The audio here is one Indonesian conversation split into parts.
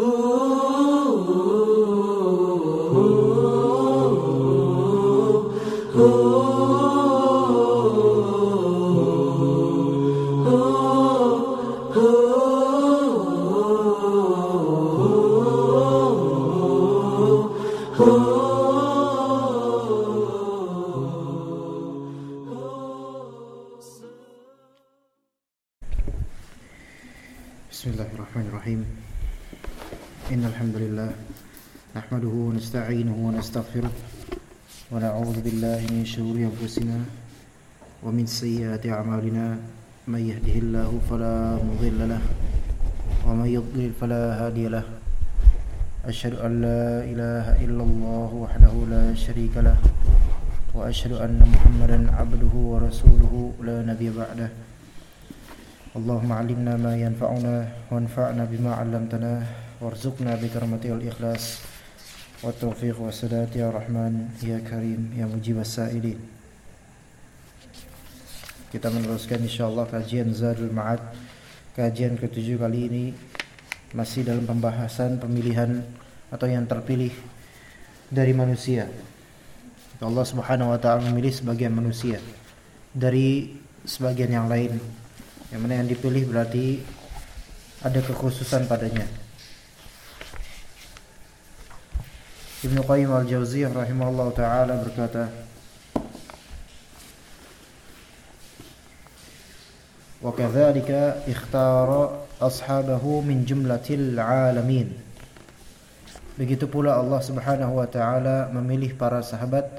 Ooh. ونستغفره ونعوذ بالله من شرور أنفسنا ومن سيئات أعمالنا. من يهده الله فلا مضل له ومن يضلل فلا هادي له. أشهد أن لا إله إلا الله وحده لا شريك له وأشهد أن محمدا عبده ورسوله لا نبي بعده. اللهم علمنا ما ينفعنا وانفعنا بما علمتنا وارزقنا بكرمة الإخلاص. والتوفيق والسداد يا رحمن يا كريم يا مجيب السائلين Kita meneruskan insyaallah kajian Zadul Ma'ad Kajian ketujuh kali ini Masih dalam pembahasan pemilihan Atau yang terpilih Dari manusia Allah subhanahu wa ta'ala memilih sebagian manusia Dari sebagian yang lain yang mana yang dipilih berarti ada kekhususan padanya. Ibnu Qayyim al-Jauziyah rahimahullah taala berkata, "Wa kadzalika ikhtara ashabahu min jumlatil alamin." Begitu pula Allah Subhanahu wa taala memilih para sahabat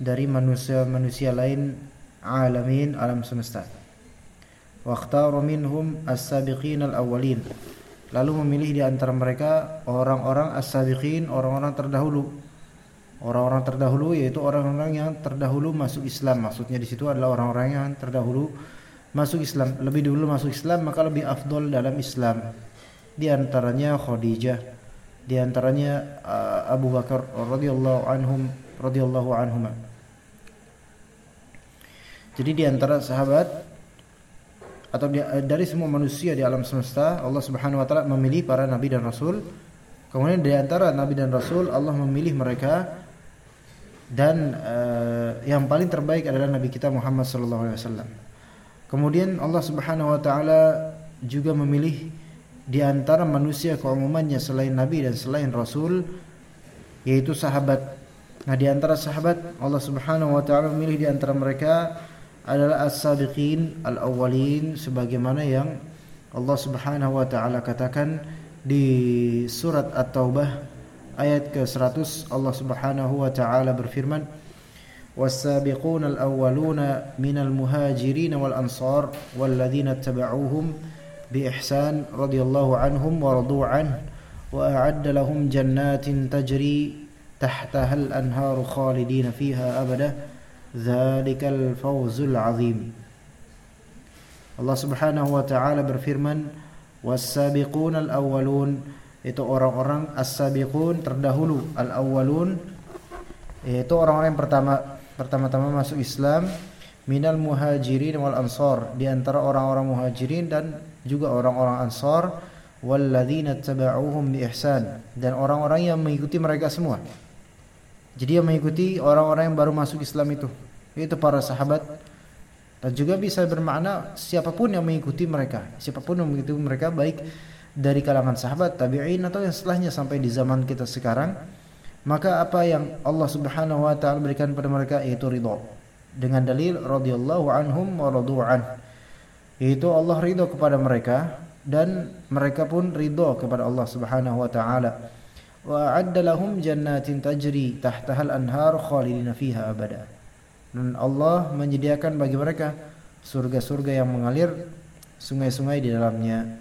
dari manusia-manusia lain alamin alam semesta. واختار منhum as-sabiqin al-awwalin lalu memilih di antara mereka orang-orang as-sabiqin orang-orang terdahulu. Orang-orang terdahulu yaitu orang-orang yang terdahulu masuk Islam. Maksudnya di situ adalah orang-orang yang terdahulu masuk Islam. Lebih dulu masuk Islam maka lebih afdol dalam Islam. Di antaranya Khadijah di antaranya uh, Abu Bakar radhiyallahu anhum radhiyallahu anhuma. Jadi di antara sahabat atau dari semua manusia di alam semesta Allah Subhanahu wa taala memilih para nabi dan rasul. Kemudian di antara nabi dan rasul Allah memilih mereka dan uh, yang paling terbaik adalah nabi kita Muhammad sallallahu alaihi wasallam. Kemudian Allah Subhanahu wa taala juga memilih di antara manusia keumumannya selain nabi dan selain rasul yaitu sahabat. Nah, di antara sahabat Allah Subhanahu wa taala memilih di antara mereka adalah as-sabiqin al-awwalin sebagaimana yang Allah Subhanahu wa taala katakan di surat At-Taubah ayat ke-100 Allah Subhanahu wa taala berfirman was-sabiqun al-awwaluna minal muhajirin wal ansar walladzina tabauhum bi ihsan radhiyallahu anhum wa radu an wa a'adda lahum jannatin tajri tahtaha al-anharu khalidina fiha abada Zalikal fawzul azim. Allah subhanahu wa ta'ala berfirman Was-sabiqun al-awwalun. Itu orang-orang as-sabiqun terdahulu Al-awwalun. Itu orang-orang yang pertama Pertama-tama masuk Islam Minal muhajirin wal ansar. Di antara orang-orang muhajirin dan juga orang-orang ansar Walladzina taba'uhum bi ihsan. Dan orang-orang yang mengikuti mereka semua jadi yang mengikuti orang-orang yang baru masuk Islam itu, yaitu para sahabat dan juga bisa bermakna siapa pun yang mengikuti mereka, siapa pun yang mengikuti mereka baik dari kalangan sahabat, tabi'in atau yang setelahnya sampai di zaman kita sekarang, maka apa yang Allah Subhanahu wa taala berikan pada mereka yaitu ridha. Dengan dalil radhiyallahu anhum wa radu'an. Yaitu Allah ridha kepada mereka dan mereka pun ridha kepada Allah Subhanahu wa taala adda lahum jannatin tajri tahtaha al-anhar khalidina fiha abada. Dan Allah menyediakan bagi mereka surga-surga yang mengalir sungai-sungai di dalamnya.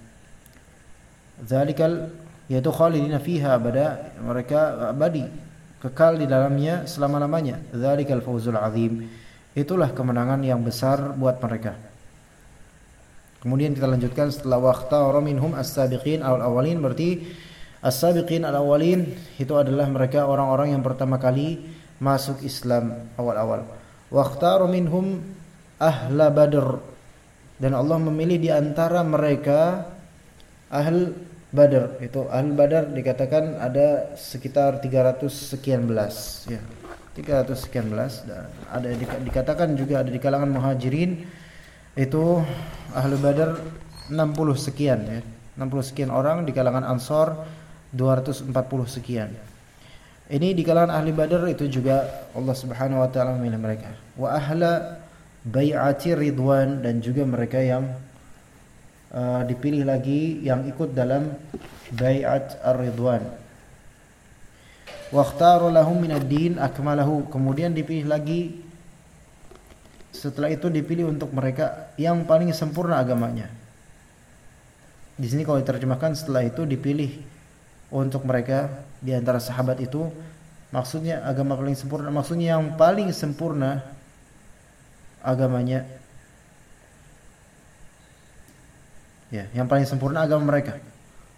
Zalikal yaitu khalidina fiha abada, mereka abadi kekal di dalamnya selama-lamanya. Zalikal fawzul azim. Itulah kemenangan yang besar buat mereka. Kemudian kita lanjutkan setelah waqta minhum as-sabiqin al-awwalin berarti As-sabiqin al-awwalin itu adalah mereka orang-orang yang pertama kali masuk Islam awal-awal. Waqtaru minhum ahla Badr. Dan Allah memilih di antara mereka ahl Badar itu ahli Badar dikatakan ada sekitar 300 sekian belas ya. 300 sekian belas. Dan ada dikatakan juga ada di kalangan muhajirin itu ahli Badar 60 sekian ya. 60 sekian orang di kalangan Ansor 240 sekian ini di kalangan ahli Badar itu juga Allah Subhanahu wa taala memilih mereka wa ahla bai'ati ridwan dan juga mereka yang uh, dipilih lagi yang ikut dalam bai'at ar-ridwan. Waqtaru lahum ad din akmalahu. Kemudian dipilih lagi setelah itu dipilih untuk mereka yang paling sempurna agamanya. Di sini kalau diterjemahkan setelah itu dipilih untuk mereka di antara sahabat itu. Maksudnya agama paling sempurna. Maksudnya yang paling sempurna agamanya. Ya yang paling sempurna agama mereka.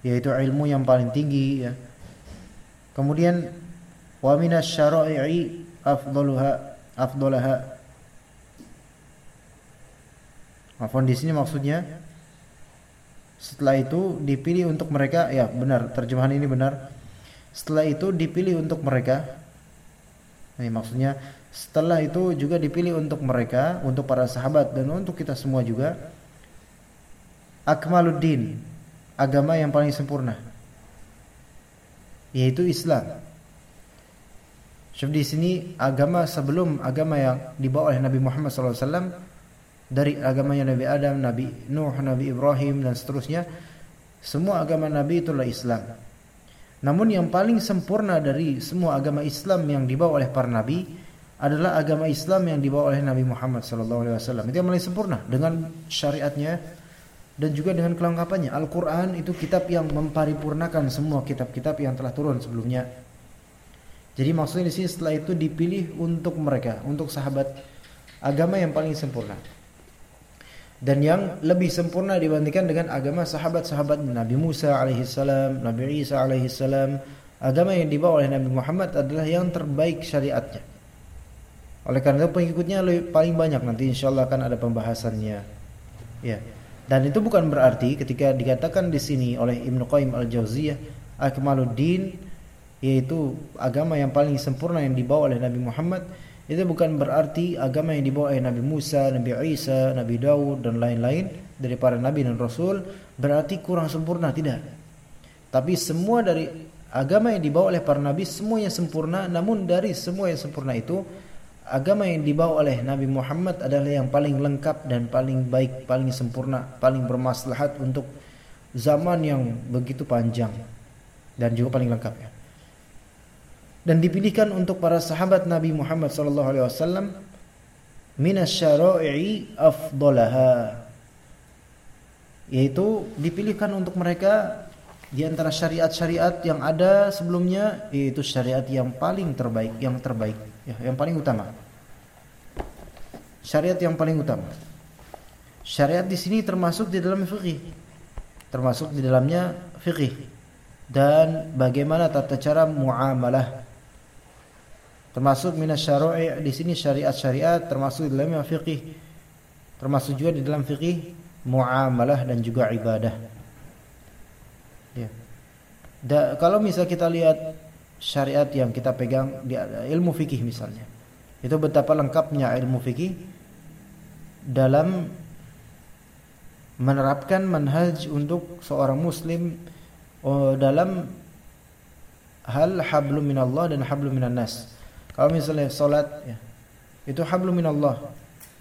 Yaitu ilmu yang paling tinggi ya. Kemudian wa minas syara'i afdaluha afdalaha. Di sini maksudnya setelah itu dipilih untuk mereka ya benar terjemahan ini benar. Setelah itu dipilih untuk mereka. Ini maksudnya setelah itu juga dipilih untuk mereka untuk para sahabat dan untuk kita semua juga. Akmaluddin agama yang paling sempurna yaitu Islam. Sebab di sini agama sebelum agama yang dibawa oleh Nabi Muhammad SAW dari agamanya Nabi Adam, Nabi Nuh, Nabi Ibrahim dan seterusnya semua agama Nabi itulah Islam. Namun yang paling sempurna dari semua agama Islam yang dibawa oleh para Nabi adalah agama Islam yang dibawa oleh Nabi Muhammad SAW. Itu yang paling sempurna dengan syariatnya, dan juga dengan kelengkapannya. Al-Quran itu kitab yang memparipurnakan semua kitab-kitab yang telah turun sebelumnya. Jadi maksudnya di sini setelah itu dipilih untuk mereka, untuk sahabat agama yang paling sempurna. Dan yang lebih sempurna dibandingkan dengan agama sahabat-sahabat Nabi Musa alaihissalam, Nabi Isa alaihissalam. Agama yang dibawa oleh Nabi Muhammad adalah yang terbaik syariatnya. Oleh karena itu pengikutnya paling banyak nanti insya Allah akan ada pembahasannya. Ya. Dan itu bukan berarti ketika dikatakan di sini oleh Ibnu Qayyim Al-Jauziyah akmaluddin yaitu agama yang paling sempurna yang dibawa oleh Nabi Muhammad itu bukan berarti agama yang dibawa oleh Nabi Musa, Nabi Isa, Nabi Daud dan lain-lain dari para nabi dan rasul berarti kurang sempurna tidak. Tapi semua dari agama yang dibawa oleh para nabi semuanya sempurna namun dari semua yang sempurna itu agama yang dibawa oleh Nabi Muhammad adalah yang paling lengkap dan paling baik, paling sempurna, paling bermaslahat untuk zaman yang begitu panjang dan juga paling lengkap ya. Dan dipilihkan untuk para sahabat Nabi Muhammad sallallahu alaihi wasallam minasyara'i afdalaha yaitu dipilihkan untuk mereka di antara syariat-syariat yang ada sebelumnya yaitu syariat yang paling terbaik, yang terbaik ya, yang paling utama. Syariat yang paling utama. Syariat di sini termasuk di dalam fikih. Termasuk di dalamnya fikih dan bagaimana tata cara muamalah. Termasuk minas syara'i di sini syariat-syariat termasuk di dalamnya fikih. Termasuk juga di dalam fikih muamalah dan juga ibadah. Ya. Da, kalau misal kita lihat syariat yang kita pegang di ilmu fikih misalnya. Itu betapa lengkapnya ilmu fikih dalam menerapkan manhaj untuk seorang muslim oh, dalam hal hablum minallah dan hablum minan nas. Kalau misalnya salat ya, itu hablum minallah.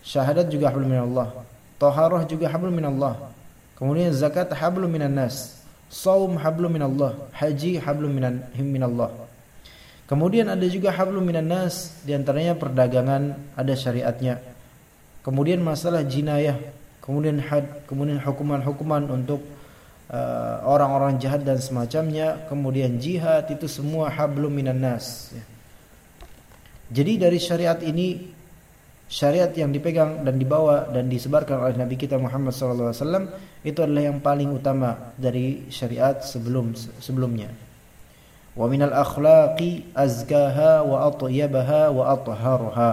Syahadat juga hablum minallah. Taharah juga hablum minallah. Kemudian zakat hablum minan nas. Saum hablum minallah. Haji hablum minan minallah. Kemudian ada juga hablum minan nas, di antaranya perdagangan ada syariatnya. Kemudian masalah jinayah, kemudian had, kemudian hukuman-hukuman untuk uh, orang-orang uh, jahat dan semacamnya, kemudian jihad itu semua hablum minan nas. Ya. Jadi dari syariat ini syariat yang dipegang dan dibawa dan disebarkan oleh Nabi kita Muhammad SAW itu adalah yang paling utama dari syariat sebelum sebelumnya wa minal akhlaqi azkaha wa atyabaha wa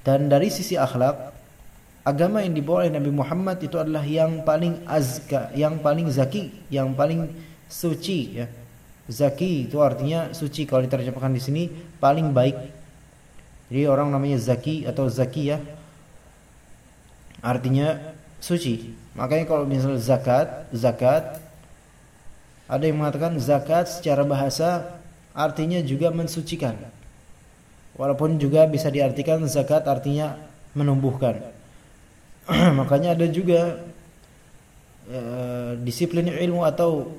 dan dari sisi akhlak agama yang dibawa oleh Nabi Muhammad itu adalah yang paling azka, yang paling zaki, yang paling suci ya. Zaki itu artinya suci kalau diterjemahkan di sini paling baik. Jadi orang namanya zaki atau zakiyah artinya suci. Makanya kalau misalnya zakat, zakat ada yang mengatakan zakat secara bahasa artinya juga mensucikan. Walaupun juga bisa diartikan zakat artinya menumbuhkan. Makanya ada juga uh, disiplin ilmu atau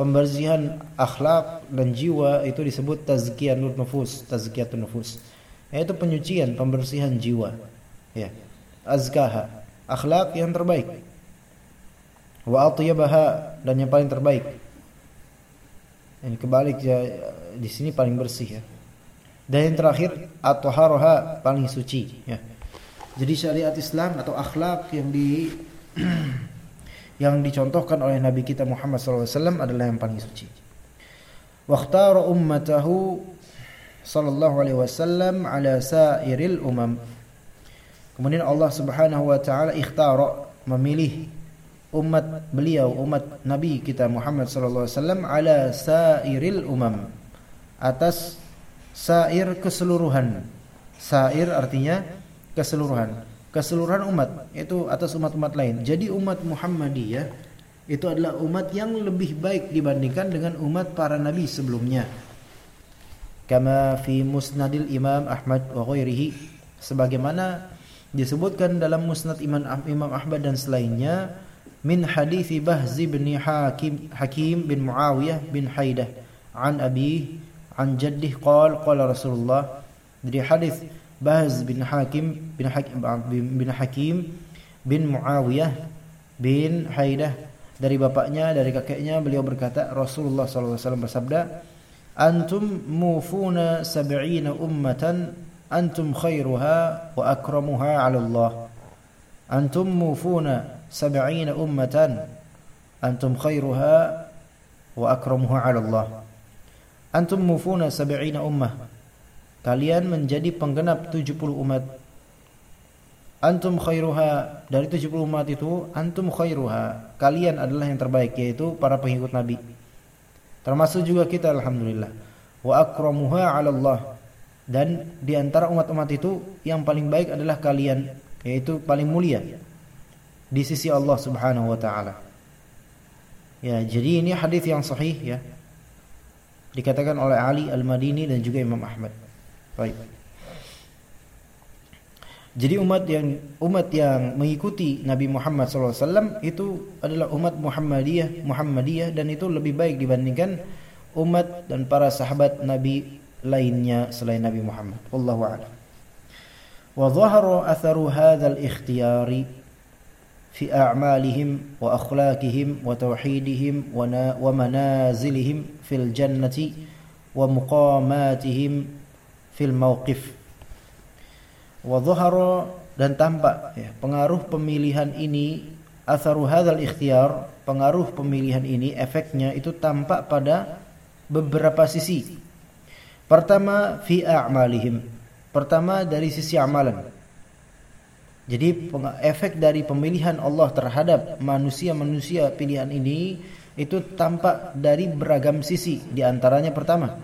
pembersihan akhlak dan jiwa itu disebut tazkiyatun nufus, tazkiyatun nufus. Yaitu penyucian, pembersihan jiwa. Ya. Azkaha, akhlak yang terbaik. Wa atyabaha dan yang paling terbaik. Ini kebalik ya di sini paling bersih ya. Dan yang terakhir at-taharah paling suci ya. Jadi syariat Islam atau akhlak yang di yang dicontohkan oleh Nabi kita Muhammad SAW adalah yang paling suci. Wakhtara ummatahu sallallahu alaihi wasallam ala sairil umam. Kemudian Allah Subhanahu wa taala ikhtara memilih umat beliau umat Nabi kita Muhammad sallallahu alaihi wasallam ala sairil umam atas sair keseluruhan. Sair artinya keseluruhan keseluruhan umat itu atas umat-umat lain. Jadi umat Muhammadiyah itu adalah umat yang lebih baik dibandingkan dengan umat para nabi sebelumnya. Kama fi Musnadil Imam Ahmad wa ghairihi sebagaimana disebutkan dalam Musnad Imam Imam Ahmad dan selainnya min hadis Bahz bin Hakim Hakim bin Muawiyah bin Haidah an abi an jaddih qala qala Rasulullah dari hadis Bahz bin Hakim bin Hakim bin Hakim bin Muawiyah bin Haidah. Dari bapaknya dari kakeknya beliau berkata Rasulullah SAW bersabda antum mufuna sab'ina ummatan antum khairuha wa akramuha 'ala Allah antum mufuna sab'ina ummatan antum khairuha wa akramuha 'ala Allah antum mufuna sab'ina ummah kalian menjadi penggenap 70 umat. Antum khairuha dari 70 umat itu antum khairuha. Kalian adalah yang terbaik yaitu para pengikut nabi. Termasuk juga kita alhamdulillah. Wa akramuha 'ala Allah dan di antara umat-umat itu yang paling baik adalah kalian yaitu paling mulia di sisi Allah Subhanahu wa taala. Ya jadi ini hadis yang sahih ya. Dikatakan oleh Ali Al-Madini dan juga Imam Ahmad Baik. Jadi umat yang umat yang mengikuti Nabi Muhammad SAW itu adalah umat Muhammadiyah, Muhammadiyah dan itu lebih baik dibandingkan umat dan para sahabat Nabi lainnya selain Nabi Muhammad. Wallahu a'lam. Wa dhahara atharu hadzal ikhtiyari fi a'malihim wa akhlaqihim wa tauhidihim wa manazilihim fil jannati wa muqamatihim fil mauqif wa dhahara dan tampak ya, pengaruh pemilihan ini atharu hadzal ikhtiyar pengaruh pemilihan ini efeknya itu tampak pada beberapa sisi. Pertama fi a'malihim. Pertama dari sisi amalan. Jadi efek dari pemilihan Allah terhadap manusia-manusia pilihan ini itu tampak dari beragam sisi. Di antaranya pertama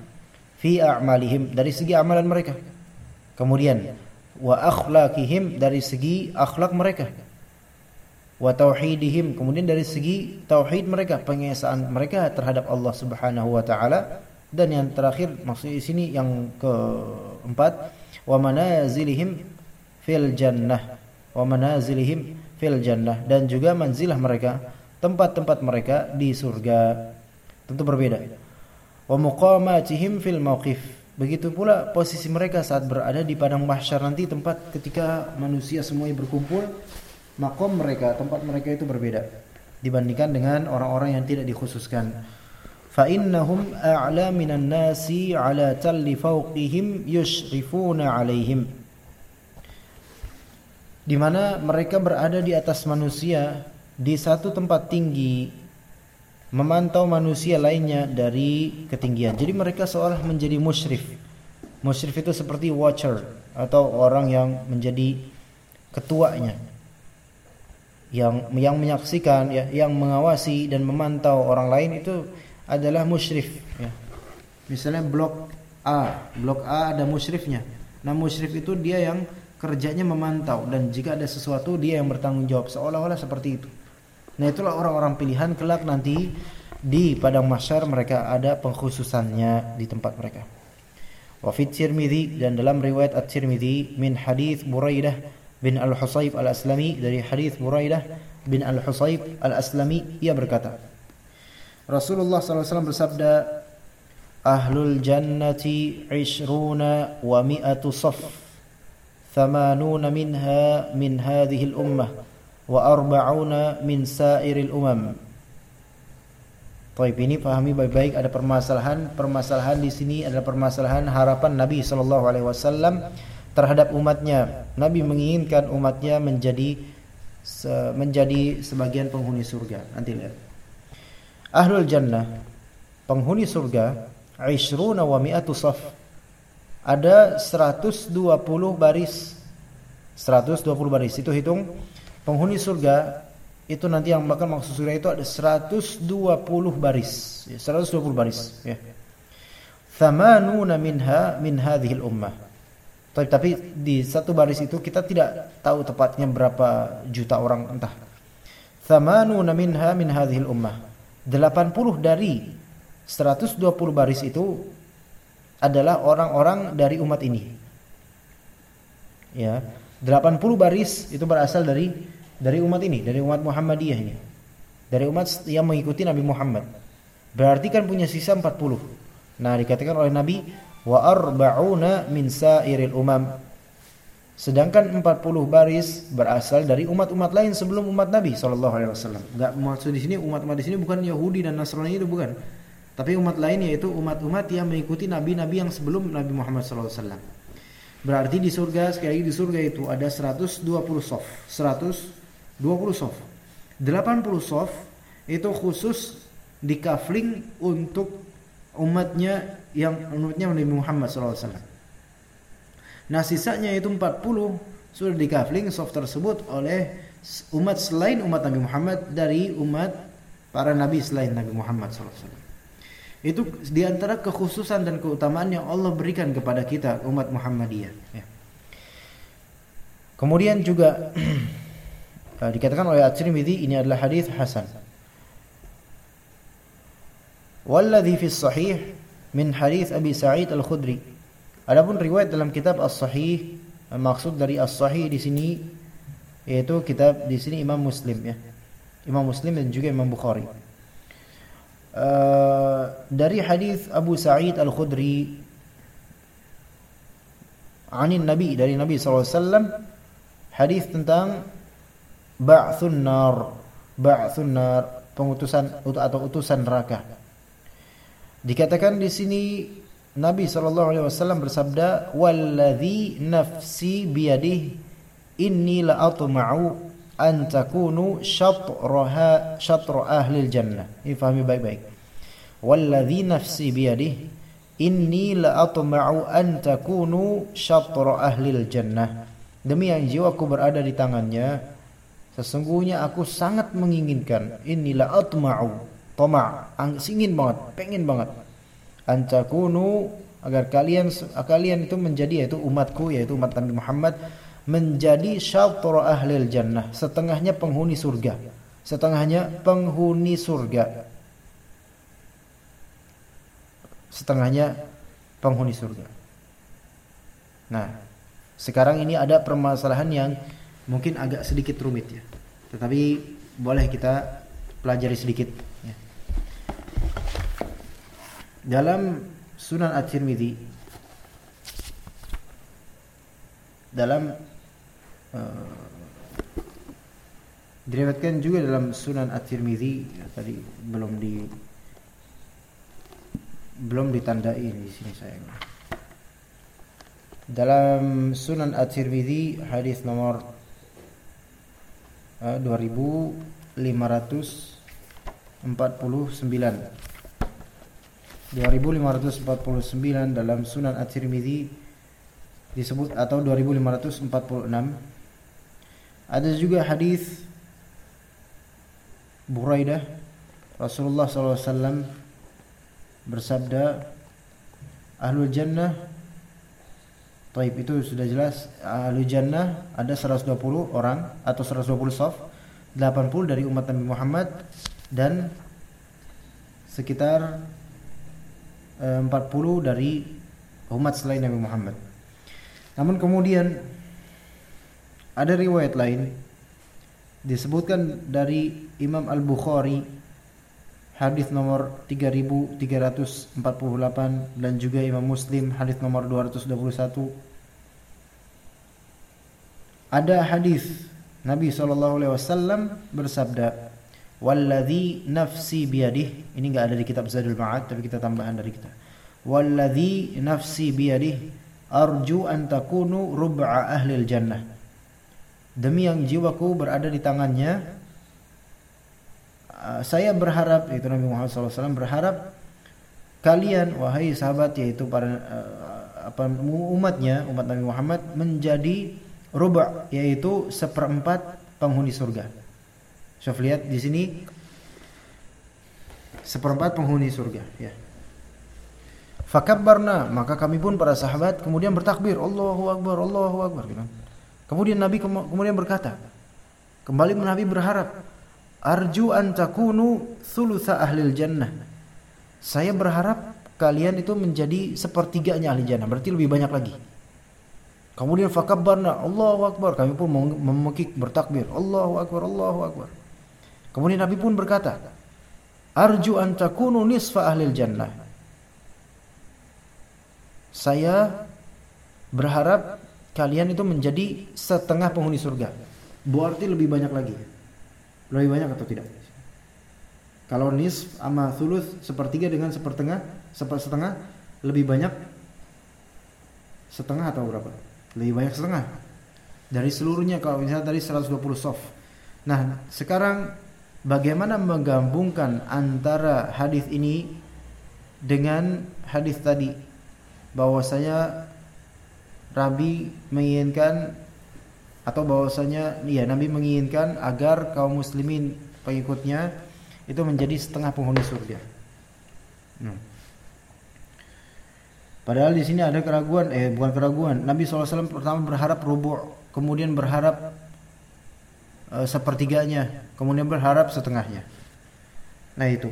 fi a'malihim dari segi amalan mereka. Kemudian wa akhlaqihim dari segi akhlak mereka. Wa tauhidihim kemudian dari segi tauhid mereka, pengesaan mereka terhadap Allah Subhanahu wa taala. Dan yang terakhir maksud di sini yang keempat wa manazilihim fil jannah. Wa manazilihim fil jannah. Dan juga manzilah mereka tempat-tempat mereka di surga. Tentu berbeda wa muqamatihim fil. Begitu pula posisi mereka saat berada di padang mahsyar nanti tempat ketika manusia semuanya berkumpul, makom mereka, tempat mereka itu berbeda dibandingkan dengan orang-orang yang tidak dikhususkan. Fa innahum a'la minan nasi 'ala talli fawqihim yushrifuna 'alaihim. Di mana mereka berada di atas manusia di satu tempat tinggi memantau manusia lainnya dari ketinggian. Jadi mereka seolah menjadi musyrif. Musyrif itu seperti watcher atau orang yang menjadi ketuanya yang yang menyaksikan ya yang mengawasi dan memantau orang lain itu adalah musyrif ya. Misalnya blok A, blok A ada musyrifnya. Nah, musyrif itu dia yang kerjanya memantau dan jika ada sesuatu dia yang bertanggung jawab seolah-olah seperti itu. Nah, itulah orang-orang pilihan kelak nanti di padang mahsyar mereka ada pengkhususannya di tempat mereka. Wa fi Tirmidzi dan dalam riwayat At-Tirmidzi min hadis Buraidah bin Al-Husayb Al-Aslami dari hadis Buraidah bin Al-Husayb Al-Aslami ia berkata Rasulullah SAW bersabda Ahlul jannati ishruna wa mi'atu saf Thamanuna minha min hadhihi al-ummah Wa arba'una min sairil umam Baik ini pahami baik-baik ada permasalahan permasalahan di sini adalah permasalahan harapan Nabi Shallallahu Alaihi Wasallam terhadap umatnya. Nabi menginginkan umatnya menjadi menjadi sebagian penghuni surga. Nanti lihat. Ahlul jannah penghuni surga Aishruna wa mi'atu saf ada 120 baris 120 baris itu hitung penghuni surga itu nanti yang bakal masuk surga itu ada 120 baris. Ya, 120 baris ya. Thamanuna minha min hadhihi ummah. Tapi, tapi di satu baris itu kita tidak tahu tepatnya berapa juta orang entah. Thamanuna minha min hadhihi ummah. 80 dari 120 baris itu adalah orang-orang dari umat ini. Ya 80 baris itu berasal dari dari umat ini, dari umat Muhammadiyah ini. Dari umat yang mengikuti Nabi Muhammad. Berarti kan punya sisa 40. Nah, dikatakan oleh Nabi wa arba'una min sairil umam. Sedangkan 40 baris berasal dari umat-umat lain sebelum umat Nabi sallallahu alaihi wasallam. Enggak maksud di sini umat-umat di sini bukan Yahudi dan Nasrani itu bukan. Tapi umat lain yaitu umat-umat yang mengikuti nabi-nabi yang sebelum Nabi Muhammad wasallam. Berarti di surga sekali lagi di surga itu ada 120 sof. 100 20 soft 80 soft itu khusus di kafling untuk umatnya yang umatnya Nabi Muhammad SAW. Nah sisanya itu 40 sudah di kafling soft tersebut oleh umat selain umat Nabi Muhammad dari umat para nabi selain Nabi Muhammad SAW. Itu di antara kekhususan dan keutamaan yang Allah berikan kepada kita umat Muhammadiyah. Ya. Kemudian juga dikatakan oleh At-Tirmidzi ini adalah hadis hasan. Walladhi fi sahih min hadis Abi Sa'id Al-Khudri. Adapun riwayat dalam kitab As-Sahih maksud dari As-Sahih di sini yaitu kitab di sini Imam Muslim ya. Imam Muslim dan juga Imam Bukhari. Uh, dari hadis Abu Sa'id Al-Khudri anin Nabi dari Nabi SAW hadis tentang ba'thun nar. Ba'thun nar. Pengutusan atau utusan neraka. Dikatakan di sini Nabi sallallahu alaihi wasallam bersabda walladzi nafsi biyadihi inni la atma'u an takunu syatraha syatra ahli jannah. Ini fahami baik-baik. Walladzi nafsi biyadihi inni la atma'u an takunu syatra ahli jannah. Demi yang jiwaku berada di tangannya Sesungguhnya aku sangat menginginkan inilah atma'u tama ingin banget pengen banget. Antakunu agar kalian kalian itu menjadi yaitu umatku yaitu umat Nabi Muhammad menjadi syatra ahli jannah setengahnya penghuni surga setengahnya penghuni surga. Setengahnya penghuni surga. Nah sekarang ini ada permasalahan yang mungkin agak sedikit rumit ya. Tetapi boleh kita pelajari sedikit ya. Dalam Sunan At-Tirmidzi dalam uh, diriwayatkan juga dalam Sunan At-Tirmidzi ya, tadi belum di belum ditandai di sini sayang. Dalam Sunan At-Tirmidzi hadis nomor 2549 2549 dalam Sunan At-Tirmidzi disebut atau 2546 Ada juga hadis Buraidah Rasulullah SAW bersabda Ahlul Jannah Taib itu sudah jelas Ahlul Jannah ada 120 orang atau 120 saf 80 dari umat Nabi Muhammad dan sekitar 40 eh, dari umat selain Nabi Muhammad. Namun kemudian ada riwayat lain disebutkan dari Imam Al-Bukhari hadis nomor 3348 dan juga Imam Muslim hadis nomor 221 ada hadis Nabi SAW bersabda Walladhi nafsi biyadih. Ini enggak ada di kitab Zadul Ma'ad Tapi kita tambahan dari kita. Walladhi nafsi biyadih Arju an takunu rub'a ahlil jannah. Demi yang jiwaku berada di tangannya Saya berharap Itu Nabi Muhammad SAW berharap Kalian wahai sahabat Yaitu para uh, apa, umatnya Umat Nabi Muhammad Menjadi rub'a Yaitu seperempat penghuni surga Syaf lihat di sini seperempat penghuni surga ya. Fakabbarna maka kami pun para sahabat kemudian bertakbir Allahu akbar Allahu akbar gitu. Kemudian Nabi kemudian berkata kembali Nabi berharap arju an takunu thulutha ahlil jannah. Saya berharap kalian itu menjadi sepertiganya ahli jannah berarti lebih banyak lagi. Kemudian fakabbarna Allahu akbar kami pun memekik bertakbir Allahu akbar Allahu akbar. Kemudian Nabi pun berkata, Arju an takunu nisfa ahlil jannah. Saya berharap kalian itu menjadi setengah penghuni surga. Berarti lebih banyak lagi. Lebih banyak atau tidak? Kalau nis sama thuluth sepertiga dengan sepertengah, sepersetengah lebih banyak setengah atau berapa? Lebih banyak setengah. Dari seluruhnya kalau misalnya dari 120 soft. Nah, sekarang bagaimana menggabungkan antara hadis ini dengan hadis tadi bahwasanya Nabi menginginkan atau bahwasanya ya Nabi menginginkan agar kaum muslimin pengikutnya itu menjadi setengah penghuni surga. Hmm. Padahal di sini ada keraguan, eh bukan keraguan. Nabi SAW pertama berharap rubu, kemudian berharap uh, sepertiganya, kemudian berharap setengahnya. Nah itu.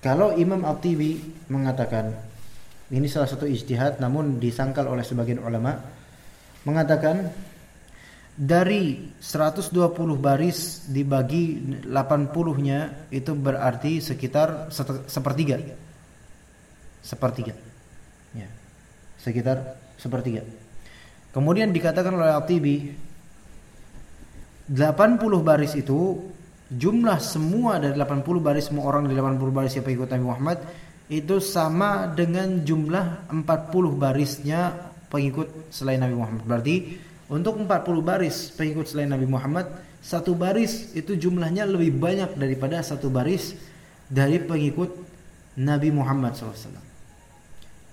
Kalau Imam At-Tibi mengatakan ini salah satu ijtihad namun disangkal oleh sebagian ulama mengatakan dari 120 baris dibagi 80-nya itu berarti sekitar sepertiga. Sepertiga. Ya. Sekitar sepertiga. Kemudian dikatakan oleh Al-Tibi 80 baris itu jumlah semua dari 80 baris semua orang dari 80 baris yang pengikut Nabi Muhammad itu sama dengan jumlah 40 barisnya pengikut selain Nabi Muhammad. Berarti untuk 40 baris pengikut selain Nabi Muhammad, satu baris itu jumlahnya lebih banyak daripada satu baris dari pengikut Nabi Muhammad SAW.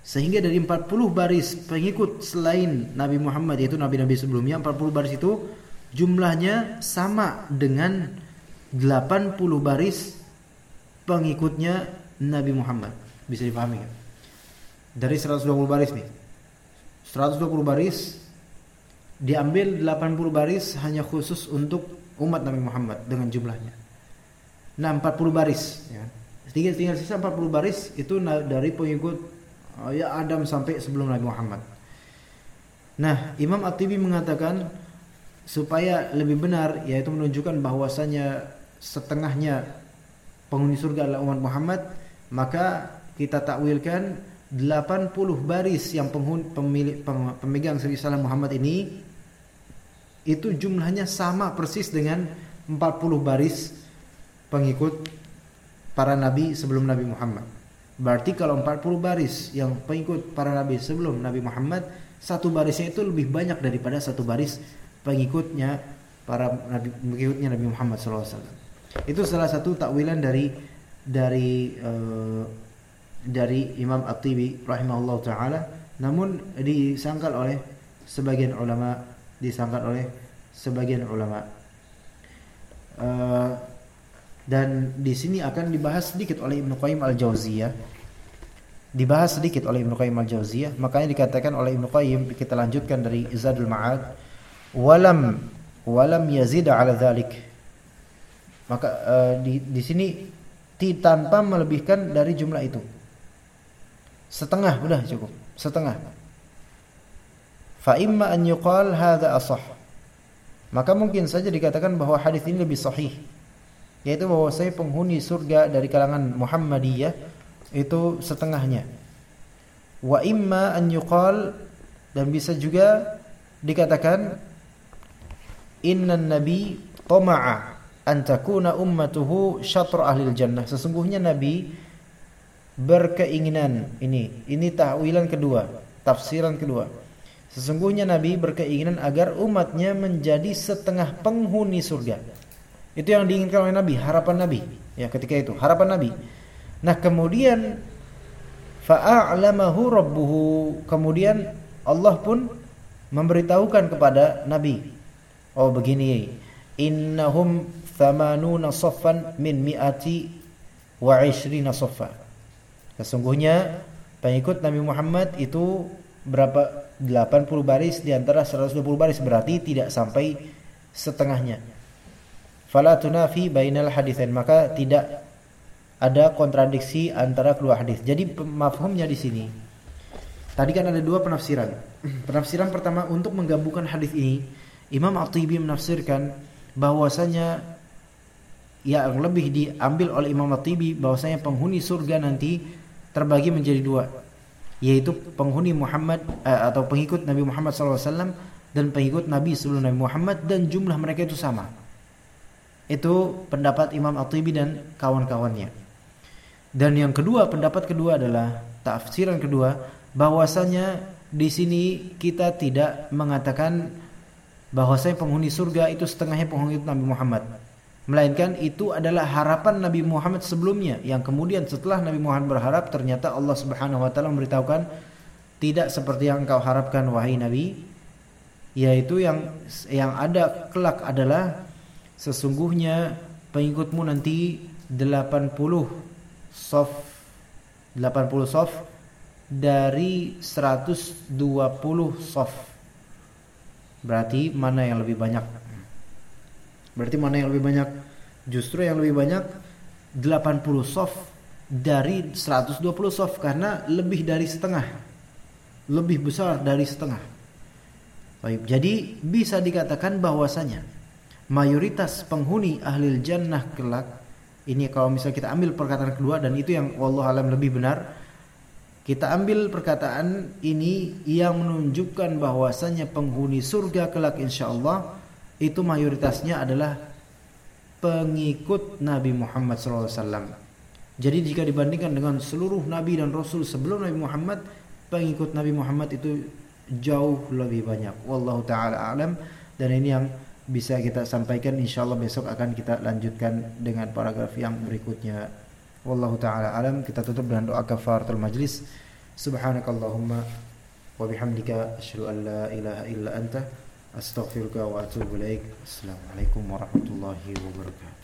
Sehingga dari 40 baris pengikut selain Nabi Muhammad yaitu nabi-nabi sebelumnya, 40 baris itu jumlahnya sama dengan 80 baris pengikutnya Nabi Muhammad. Bisa dipahami kan? Dari 120 baris nih. 120 baris diambil 80 baris hanya khusus untuk umat Nabi Muhammad dengan jumlahnya. Nah, 40 baris ya. Tinggal tinggal sisa 40 baris itu dari pengikut oh, ya Adam sampai sebelum Nabi Muhammad. Nah, Imam At-Tibi mengatakan supaya lebih benar yaitu menunjukkan bahwasanya setengahnya penghuni surga adalah umat Muhammad maka kita takwilkan 80 baris yang penghuni, pemilik, pemegang risalah Muhammad ini itu jumlahnya sama persis dengan 40 baris pengikut para nabi sebelum Nabi Muhammad. Berarti kalau 40 baris yang pengikut para nabi sebelum Nabi Muhammad, satu barisnya itu lebih banyak daripada satu baris pengikutnya para nabi pengikutnya Nabi Muhammad SAW. Itu salah satu takwilan dari dari uh, dari Imam At-Tibi rahimahullah taala namun disangkal oleh sebagian ulama disangkal oleh sebagian ulama. Uh, dan di sini akan dibahas sedikit oleh Ibnu Qayyim al-Jauziyah. Dibahas sedikit oleh Ibnu Qayyim al-Jauziyah, makanya dikatakan oleh Ibnu Qayyim kita lanjutkan dari Zadul Ma'ad, walam walam yazid ala dzalik. Maka uh, di di sini tanpa melebihkan dari jumlah itu. Setengah udah cukup, setengah. Fa imma an yuqal hadza asah. Maka mungkin saja dikatakan bahwa hadis ini lebih sahih yaitu bahwa saya penghuni surga dari kalangan Muhammadiyah itu setengahnya. Wa imma an yuqal dan bisa juga dikatakan inna nabi tama'a an takuna ummatuhu syatr ahli jannah. Sesungguhnya nabi berkeinginan ini ini tahwilan kedua, tafsiran kedua. Sesungguhnya nabi berkeinginan agar umatnya menjadi setengah penghuni surga. Itu yang diinginkan oleh Nabi, harapan Nabi. Ya, ketika itu, harapan Nabi. Nah, kemudian fa'alamahu rabbuhu. Kemudian Allah pun memberitahukan kepada Nabi. Oh, begini. Innahum thamanuna saffan min mi'ati wa ishrina saffa. Sesungguhnya pengikut Nabi Muhammad itu berapa 80 baris di antara 120 baris berarti tidak sampai setengahnya fala tunafi bainal haditsain maka tidak ada kontradiksi antara kedua hadis. Jadi mafhumnya di sini tadi kan ada dua penafsiran. Penafsiran pertama untuk menggabungkan hadis ini, Imam At-Tibi menafsirkan bahwasanya yang lebih diambil oleh Imam At-Tibi bahwasanya penghuni surga nanti terbagi menjadi dua yaitu penghuni Muhammad eh, atau pengikut Nabi Muhammad SAW dan pengikut Nabi sebelum Nabi Muhammad dan jumlah mereka itu sama itu pendapat Imam At-Tibi dan kawan-kawannya. Dan yang kedua, pendapat kedua adalah tafsiran kedua bahwasanya di sini kita tidak mengatakan bahwasanya penghuni surga itu setengahnya penghuni Nabi Muhammad. Melainkan itu adalah harapan Nabi Muhammad sebelumnya. Yang kemudian setelah Nabi Muhammad berharap ternyata Allah Subhanahu wa taala memberitahukan tidak seperti yang engkau harapkan wahai Nabi. Yaitu yang yang ada kelak adalah sesungguhnya pengikutmu nanti 80 sof 80 sof dari 120 sof. Berarti mana yang lebih banyak berarti mana yang lebih banyak? Justru yang lebih banyak 80 sof dari 120 sof karena lebih dari setengah. Lebih besar dari setengah. Baik, jadi bisa dikatakan bahwasanya mayoritas penghuni ahli jannah kelak ini kalau misalnya kita ambil perkataan kedua dan itu yang Allah alam lebih benar kita ambil perkataan ini yang menunjukkan bahwasanya penghuni surga kelak insyaallah itu mayoritasnya adalah pengikut Nabi Muhammad SAW. Jadi jika dibandingkan dengan seluruh Nabi dan Rasul sebelum Nabi Muhammad, pengikut Nabi Muhammad itu jauh lebih banyak. Wallahu taala alam. Dan ini yang bisa kita sampaikan. Insyaallah besok akan kita lanjutkan dengan paragraf yang berikutnya. Wallahu taala alam. Kita tutup dengan doa kafaratul majlis. Subhanakallahumma wa bihamdika asyhadu an la ilaha illa anta astaghfiruka wa atubu ilaik. Assalamualaikum warahmatullahi wabarakatuh